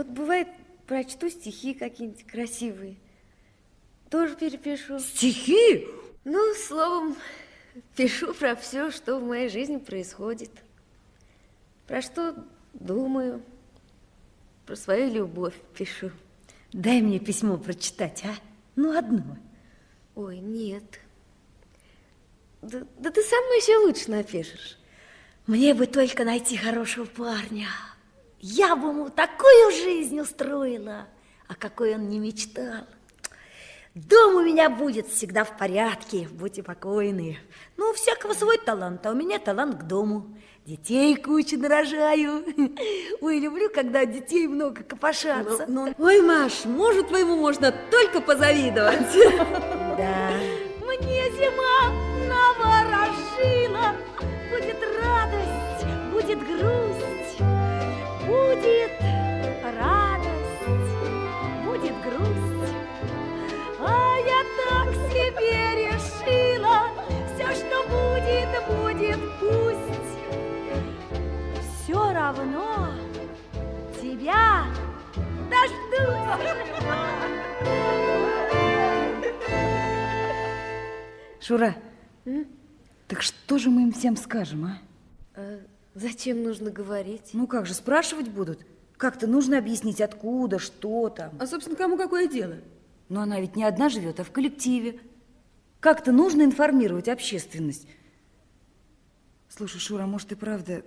Вот бывает, прочту стихи какие-нибудь красивые. Тоже перепишу. Стихи? Ну, словом, пишу про все, что в моей жизни происходит. Про что думаю. Про свою любовь пишу. Дай мне письмо прочитать, а? Ну, одно. Ой, нет. Да, да ты сама еще лучше напишешь. Мне бы только найти хорошего парня. Я бы ему такую жизнь устроила, о какой он не мечтал. Дом у меня будет всегда в порядке, будьте покойны. Ну, у всякого свой талант, а у меня талант к дому. Детей кучу нарожаю. Ой, люблю, когда детей много копошатся. Ну, ну, ой, Маш, мужу твоему можно только позавидовать. Да. Мне зима наворожила. Будет радость, будет грусть, Шура, М? так что же мы им всем скажем, а? а? Зачем нужно говорить? Ну как же, спрашивать будут. Как-то нужно объяснить, откуда, что там. А, собственно, кому какое дело? Но она ведь не одна живет, а в коллективе. Как-то нужно информировать общественность. Слушай, Шура, может и правда...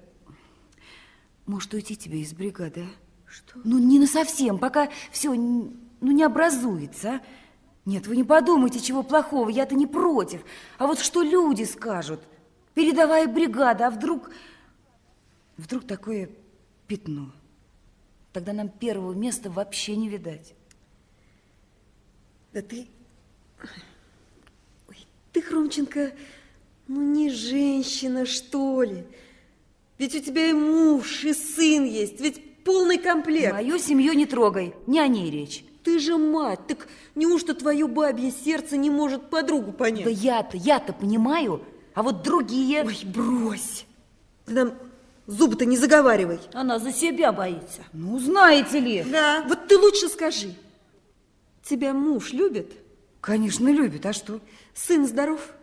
Может уйти тебе из бригады, а? Что? Ну, не на совсем, пока все ну, не образуется, а? Нет, вы не подумайте, чего плохого, я-то не против. А вот что люди скажут? Передовая бригада, а вдруг... Вдруг такое пятно? Тогда нам первого места вообще не видать. Да ты... Ой, ты, Хромченко, ну не женщина, что ли? Ведь у тебя и муж, и сын есть, ведь полный комплект. Мою семью не трогай, не о ней речь. Ты же мать, так неужто твое бабье сердце не может подругу понять? Да я-то, я-то понимаю, а вот другие... Ой, брось. Ты нам зубы-то не заговаривай. Она за себя боится. Ну, знаете ли. Да. Вот ты лучше скажи. Тебя муж любит? Конечно, любит. А что? Сын здоров?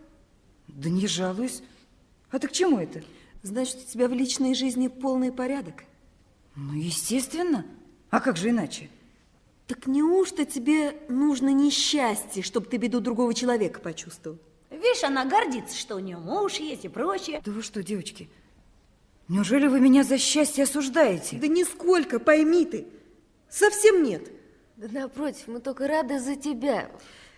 Да не жалуюсь. А ты к чему это? Значит, у тебя в личной жизни полный порядок? Ну, естественно. А как же иначе? Так неужто тебе нужно несчастье, чтобы ты беду другого человека почувствовал? Видишь, она гордится, что у нее муж есть и прочее. Да вы что, девочки, неужели вы меня за счастье осуждаете? Да нисколько, пойми ты. Совсем нет. Да напротив, мы только рады за тебя.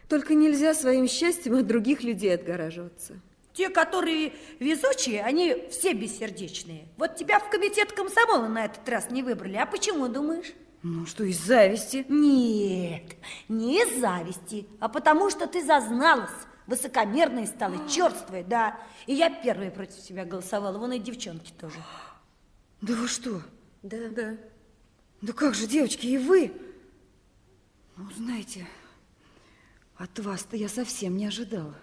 Только нельзя своим счастьем от других людей отгораживаться. Те, которые везучие, они все бессердечные. Вот тебя в комитет комсомола на этот раз не выбрали. А почему, думаешь? Ну что, из зависти? Нет, не из зависти, а потому что ты зазналась, высокомерной стала, черствой, да. И я первая против тебя голосовала, вон и девчонки тоже. Да вы что? Да. Да. Да как же, девочки, и вы? Ну, знаете, от вас-то я совсем не ожидала.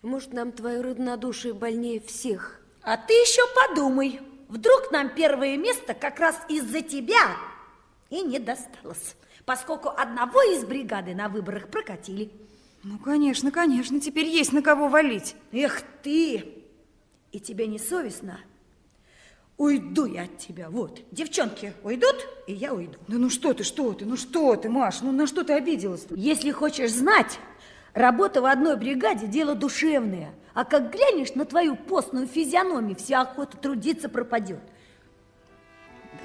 Может, нам твое равнодушие больнее всех? А ты еще подумай. Вдруг нам первое место как раз из-за тебя и не досталось, поскольку одного из бригады на выборах прокатили. Ну, конечно, конечно, теперь есть на кого валить. Эх ты! И тебе не совестно? Уйду я от тебя, вот. Девчонки уйдут, и я уйду. Да ну что ты, что ты, ну что ты, Маш, ну на что ты обиделась -то? Если хочешь знать, работа в одной бригаде – дело душевное. А как глянешь на твою постную физиономию, вся охота трудиться пропадет.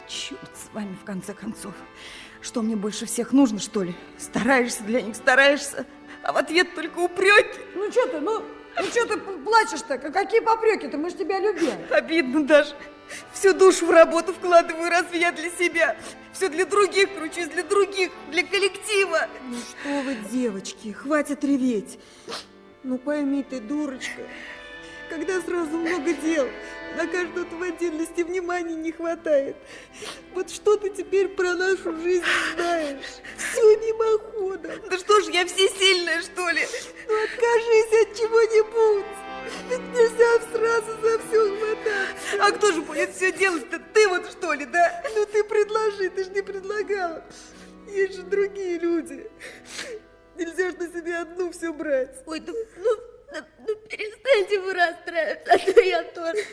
Черт с вами, в конце концов. Что мне больше всех нужно, что ли? Стараешься для них, стараешься, а в ответ только упреки. Ну что ты, ну, ну что ты плачешь-то? Какие попреки-то? Мы же тебя любим. Обидно даже. Всю душу в работу вкладываю, разве я для себя? Все для других кручусь, для других, для коллектива. Ну что вы, девочки, хватит реветь. Ну пойми ты, дурочка, когда сразу много дел, на каждого в отдельности внимания не хватает. Вот что ты теперь про нашу жизнь знаешь? Все мимоходом. Да что ж, я всесильная, что ли? Ну откажись от чего-нибудь. Ведь нельзя сразу за все хвататься. А кто же будет все делать-то? Ты вот что ли, да? Ну ты предложи, ты же не предлагала. Есть же другие люди. Нельзя же на себя одну все брать. Ой, ну, ну, ну перестаньте вы расстраиваться, а то я тоже...